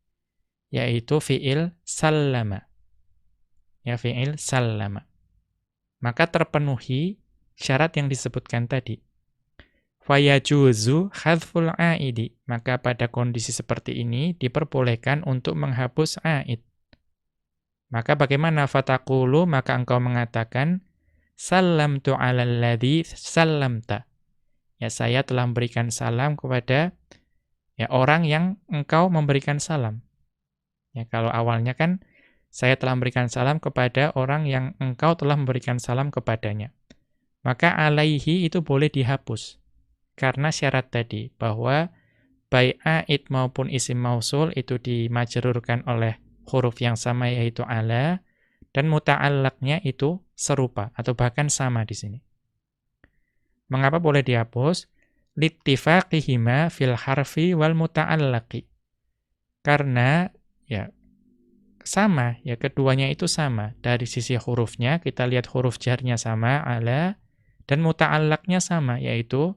Yaitu fi'il sallama. Ya, fi'il sallama. Maka terpenuhi syarat yang disebutkan tadi fayajuzu hadful aidi. Maka pada kondisi seperti ini diperbolehkan untuk menghapus aid. Maka bagaimana fatakulu? Maka engkau mengatakan salamtu 'alal ladzi sallamta. Ya saya telah memberikan salam kepada ya orang yang engkau memberikan salam. Ya kalau awalnya kan saya telah memberikan salam kepada orang yang engkau telah memberikan salam kepadanya. Maka alaihi itu boleh dihapus. Karena syarat tadi, bahwa baik a'id maupun isim mausul itu dimajrurkan oleh huruf yang sama yaitu ala, dan muta'allaknya itu serupa atau bahkan sama di sini. Mengapa boleh dihapus? Littifaqihima fil harfi wal muta'allaqi. Karena ya sama, ya keduanya itu sama. Dari sisi hurufnya, kita lihat huruf jarnya sama, ala, dan muta'allaknya sama, yaitu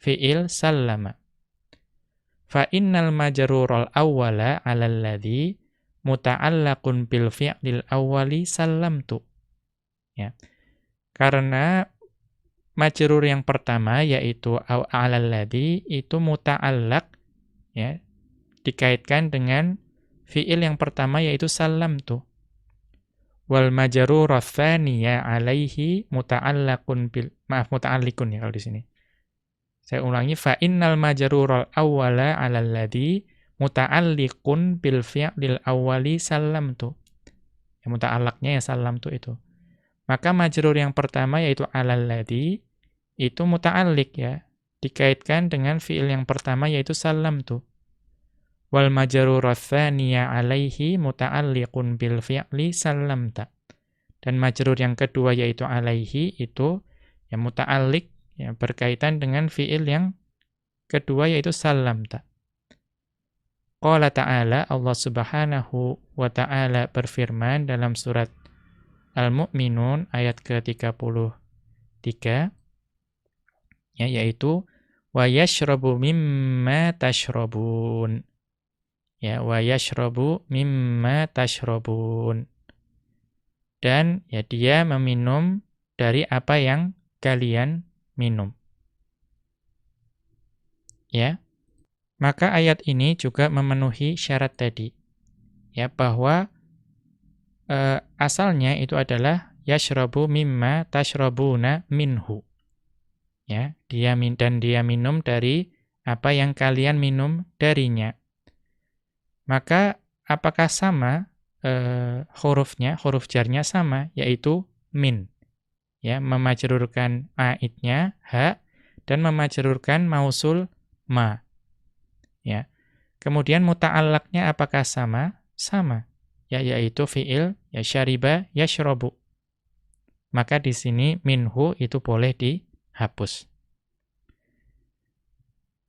fi'il sallama. Fa innal majrurul awwala 'alal ladzi muta'allaqun bil fi'lil awwali sallamtu. Ya. Karena majrur yang pertama yaitu 'alal ladzi itu muta'allaq ya dikaitkan dengan fi'il yang pertama yaitu sallamtu. Wal majrur tsaniya 'alaihi muta'allaqun bil maaf muta'alliqun ya kalau di sini. Saya ulangi fa innal majrurul awwala 'alal ladzi muta'alliqun bil fi'lil awwali sallamtu. Yang muta'allaqnya ya sallamtu itu. Maka majrur yang pertama yaitu 'alal itu muta'alliq ya, dikaitkan dengan fi'il yang pertama yaitu sallamtu. Wal majrur 'alaihi muta'alliqun bil fi'li sallamta. Dan majrur yang kedua yaitu 'alaihi itu yang muta'alliq ya berkaitan dengan fiil yang kedua yaitu salamta. Qala ta'ala Allah Subhanahu wa taala berfirman dalam surat Al-Mu'minun ayat ke-33 ya yaitu wa yashrabu mimma tashrabun ya wa yashrabu mimma tashrabun dan ya dia meminum dari apa yang kalian minum ya maka ayat ini juga memenuhi syarat tadi. Ya, bahwa e, asalnya itu adalah yashrabu mimma tashrabuna minhu. Ya, dia min dan dia minum dari apa yang kalian minum darinya. Maka apakah sama e, hurufnya, huruf jarnya sama yaitu min. Ya, memajrurkan aidnya ha dan memajrurkan mausul ma. Ya. Kemudian muta'allaknya apakah sama? Sama. Ya yaitu fiil ya syariba yashrabu. Maka di sini minhu itu boleh dihapus.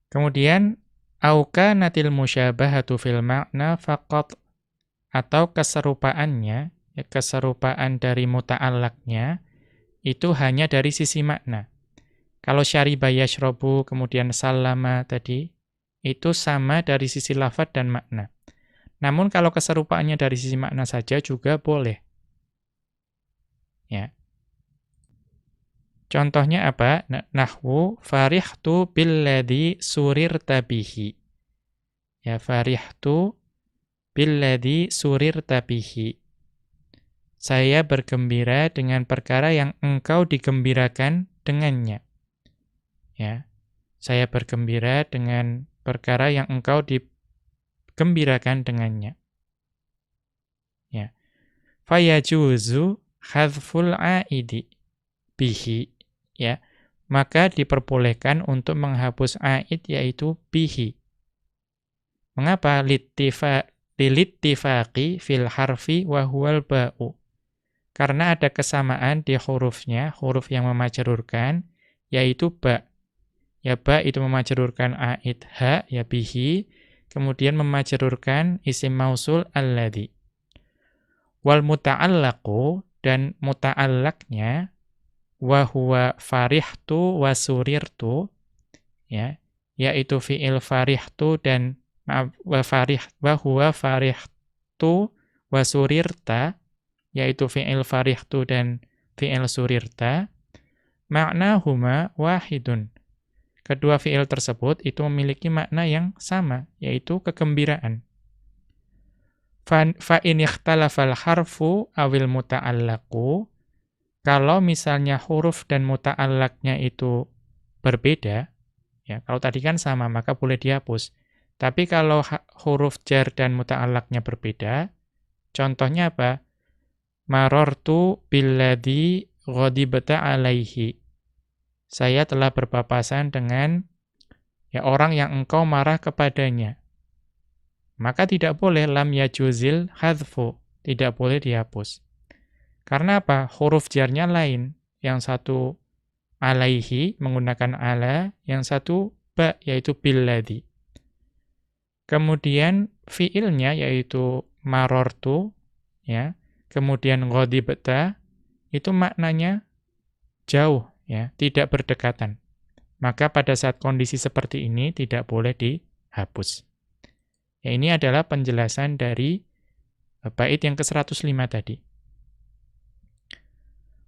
Kemudian auka natil musyabahatu fil makna faqat atau keserupaannya ya, keserupaan dari muta'allaknya itu hanya dari sisi makna. Kalau syariba yashrabu kemudian salama tadi itu sama dari sisi lafad dan makna. Namun kalau keserupaannya dari sisi makna saja juga boleh. Ya. Contohnya apa? Nahwu farihtu billadhi surirta bihi. Ya, farihtu billadhi surirta bihi. Saya bergembira dengan perkara yang engkau digembirakan dengannya. Ya. Saya bergembira dengan perkara yang engkau digembirakan dengannya. Ya. Fayajuzu hadful aidi bihi ya. Maka diperbolehkan untuk menghapus aid yaitu bihi. Mengapa lilittifaqi fil harfi wa huwal ba'u? Karena ada kesamaan di hurufnya, huruf yang memajrurkan yaitu ba. Ya ba itu memajrurkan aid ha ya bihi, kemudian memajrurkan isim mausul alladhi. Wal muta'allaqu dan muta'allaqnya wa huwa farihtu wa surirtu ya yaitu fiil farihtu dan maaf wa farih wa huwa farihtu wa surirta yaitu fiil farihtu dan fiil surirta maknahuma wahidun kedua fiil tersebut itu memiliki makna yang sama, yaitu kegembiraan. Fa in ikhtalafal harfu awil muta'allaqu, kalau misalnya huruf dan muta'allaqnya itu berbeda, ya kalau tadi kan sama, maka boleh dihapus. Tapi kalau huruf jar dan muta'allaqnya berbeda, contohnya apa? Marortu billadhi ghadibta alaihi saya telah berpapasan dengan ya orang yang engkau marah kepadanya. Maka tidak boleh lam yajuzil hadfu, tidak boleh dihapus. Karena apa? Huruf jarnya lain. Yang satu alaihi menggunakan ala, yang satu ba yaitu billadhi. Kemudian fiilnya yaitu marortu ya. Kemudian ghadibta itu maknanya jauh ya, tidak berdekatan. Maka pada saat kondisi seperti ini tidak boleh dihapus. Ya, ini adalah penjelasan dari eh, bait yang ke-105 tadi.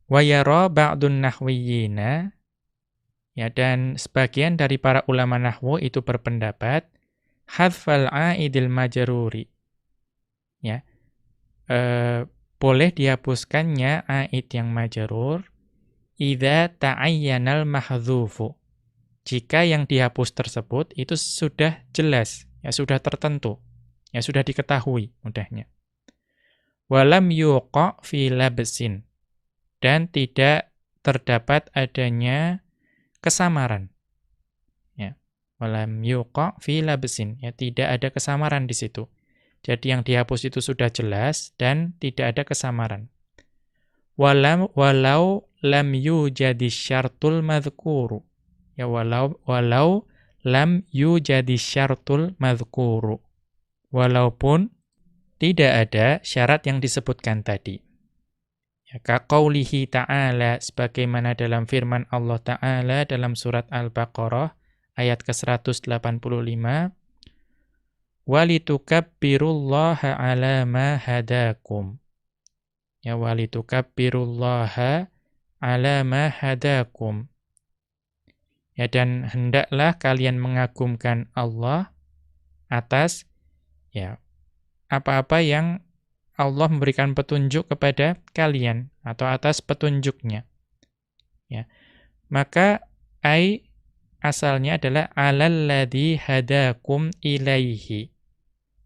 Wa yara ba'dun nahwiyina ya dan sebagian dari para ulama nahwu itu berpendapat hadfal aidil majruri. Ya. E, boleh dihapuskannya aid yang majrur idza ta'ayyanal mahdhufu. Jika yang dihapus tersebut itu sudah jelas, ya sudah tertentu, ya sudah diketahui mudahnya. Walam yuqa fi labsin dan tidak terdapat adanya kesamaran. Ya. Walam yuqa fi labsin, ya tidak ada kesamaran di situ. Jadi yang dihapus itu sudah jelas dan tidak ada kesamaran. Walam walau lam yujadi syartul madhkuru. Ya walau walau lam yujadi syartul madhkuru. walaupun tidak ada syarat yang disebutkan tadi. Ya, kaqaulihi ta'ala sebagaimana dalam firman Allah Ta'ala dalam surat Al-Baqarah ayat ke-185 walitukabbirullaha ala ma hadakum. Ya walitukabbirullaha ala ma hadakum. Ya dan hendaklah kalian mengagumkan Allah atas ya apa-apa yang Allah memberikan petunjuk kepada kalian atau atas petunjuknya. Ya. Maka ai asalnya adalah alalladzi hadakum ilaihi.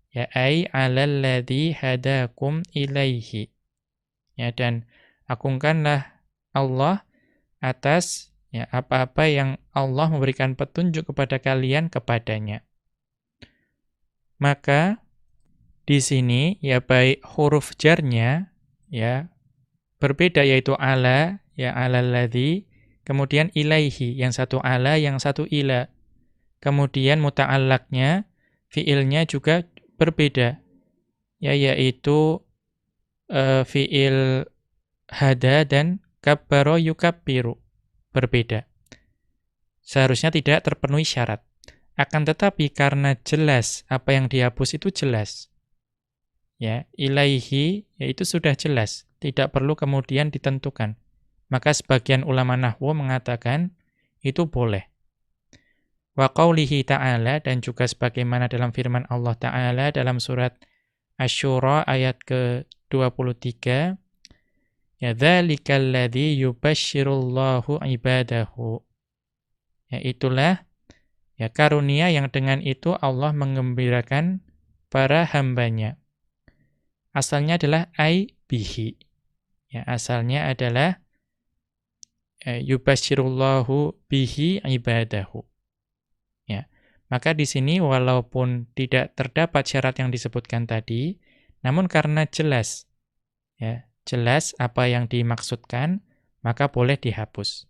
Ya ai alalladzi hadakum ilaihi. Ya dan agungkanlah Allah atas ya apa-apa yang Allah memberikan petunjuk kepada kalian kepadanya. Maka di sini ya baik huruf jarnya ya berbeda yaitu ala ya alalladzi kemudian ilaihi yang satu ala yang satu ila. Kemudian muta'allaqnya fiilnya juga berbeda ya yaitu uh, fiil hada dan kabbaro yukabbiru berbeda. Seharusnya tidak terpenuhi syarat. Akan tetapi karena jelas apa yang dihapus itu jelas ya ilaihi yaitu sudah jelas tidak perlu kemudian ditentukan. Maka sebagian ulama nahwu mengatakan itu boleh. Wa qaulihi ta'ala dan juga sebagaimana dalam firman Allah taala dalam surat Asy-Syura ayat ke-23 ya dzalikal ladzi yubasysyirullahu ibadahu. Ya itulah ya karunia yang dengan itu Allah mengembirakan para hambanya asalnya adalah ai bihi. Ya, asalnya adalah e, yubasyirullahu bihi ibadahu. Ya. Maka di sini walaupun tidak terdapat syarat yang disebutkan tadi, namun karena jelas ya, jelas apa yang dimaksudkan, maka boleh dihapus.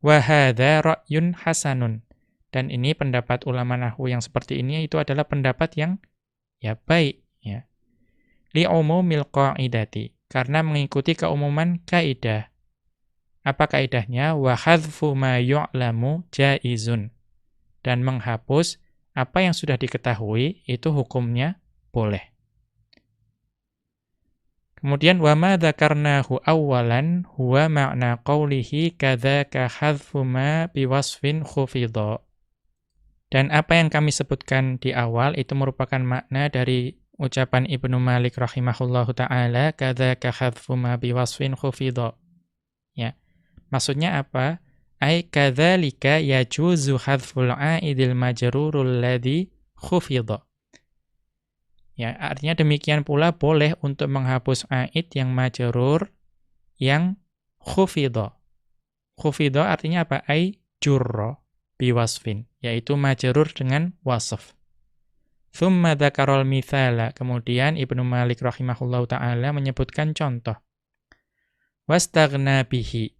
Wa hadza ra'yun hasanun. Dan ini pendapat ulama nahwu yang seperti ini itu adalah pendapat yang ya baik ya li'umumil qa'idati karena mengikuti keumuman kaidah. Apa kaidahnya? Wa hadfu ma yu'lamu jaizun. Dan menghapus apa yang sudah diketahui itu hukumnya boleh. Kemudian wa ma dzakarnahu awwalan huwa ma'na qawlihi kadzaka hadfu ma biwasfin khufidha. Dan apa yang kami sebutkan di awal itu merupakan makna dari ucapan Ibnu Malik rahimahullahu taala kadzaka khadfu ma biwasfin khufidha. Ya. Maksudnya apa? Ai kadzalika yajuzu hadful aidil majrurul ladzi khufidha. Ya, artinya demikian pula boleh untuk menghapus aid yang majrur yang khufidha. Khufidha artinya apa? Ai jurra biwasfin, yaitu majrur dengan wasf. Thumma dzakarol mithala. Kemudian Ibnu Malik rahimahullahu taala menyebutkan contoh. Wastaghna bihi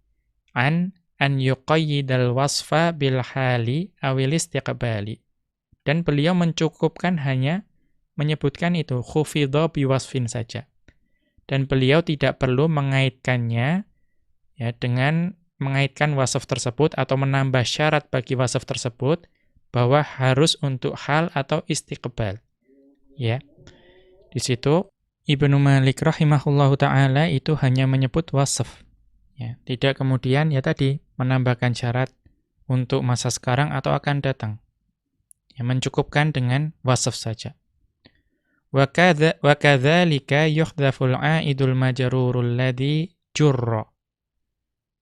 an an yuqayyidal wasfa bil hali awil istiqbali. Dan beliau mencukupkan hanya menyebutkan itu khufidha biwasfin saja. Dan beliau tidak perlu mengaitkannya ya dengan mengaitkan wasaf tersebut atau menambah syarat bagi wasaf tersebut bahwa harus untuk hal atau istiqbal. Ya. Di situ Ibnu Malik rahimahullahu taala itu hanya menyebut wasf. Ya, tidak kemudian ya tadi menambahkan syarat untuk masa sekarang atau akan datang. Ya, mencukupkan dengan wasf saja. Wa kadzalika yuhdhaful aidul majrurul ladzi jurra.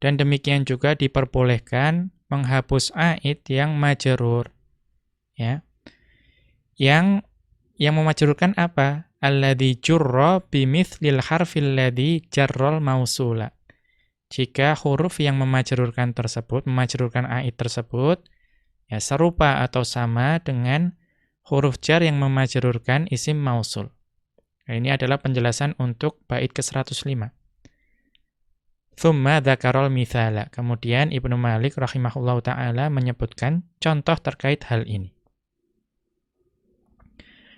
Dan demikian juga diperbolehkan menghapus aid yang majrur ya. Yang yang memajrurkan apa? Alladzi jurra bimithlil harfil ladzi jarral mausula. Jika huruf yang memajrurkan tersebut, memajrurkan aid tersebut ya serupa atau sama dengan huruf jar yang memajrurkan isim mausul. Nah, ini adalah penjelasan untuk bait ke-105. Thumma dzakarol mithala. Kemudian Ibnu Malik rahimahullahu taala menyebutkan contoh terkait hal ini.